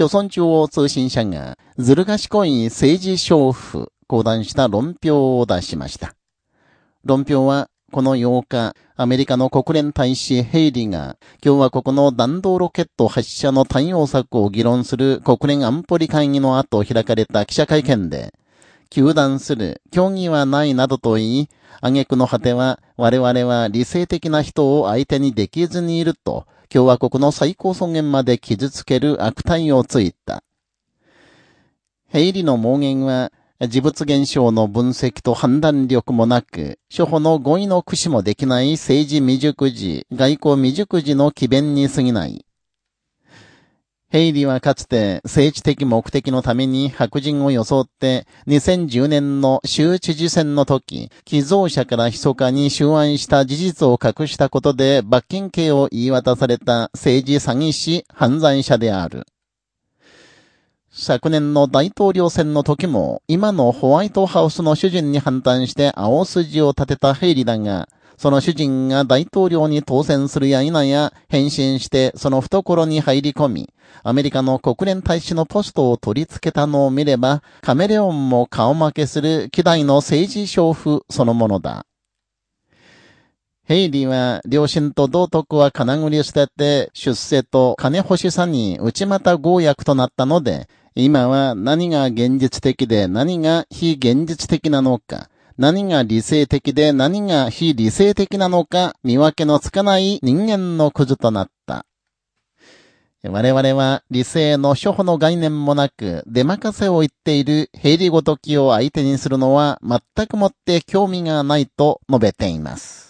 朝鮮中央通信社が、ずる賢い政治勝負、講談した論評を出しました。論評は、この8日、アメリカの国連大使ヘイリーが、共和国の弾道ロケット発射の対応策を議論する国連安保理会議の後開かれた記者会見で、糾弾する、協議はないなどと言い、挙句の果ては、我々は理性的な人を相手にできずにいると、共和国の最高尊厳まで傷つける悪態をついた。ヘイリの盲言は、自物現象の分析と判断力もなく、初歩の語彙の駆使もできない政治未熟児、外交未熟児の奇弁に過ぎない。ヘイリーはかつて政治的目的のために白人を装って2010年の州知事選の時、寄贈者から密かに収案した事実を隠したことで罰金刑を言い渡された政治詐欺師犯罪者である。昨年の大統領選の時も、今のホワイトハウスの主人に反対して青筋を立てたヘイリーだが、その主人が大統領に当選するや否や、変身してその懐に入り込み、アメリカの国連大使のポストを取り付けたのを見れば、カメレオンも顔負けする希代の政治娼婦そのものだ。ヘイリーは、両親と道徳は金繰り捨てて、出世と金欲しさに内股合約となったので、今は何が現実的で何が非現実的なのか、何が理性的で何が非理性的なのか見分けのつかない人間のくずとなった。我々は理性の処方の概念もなく、出任せを言っている平理ごときを相手にするのは全くもって興味がないと述べています。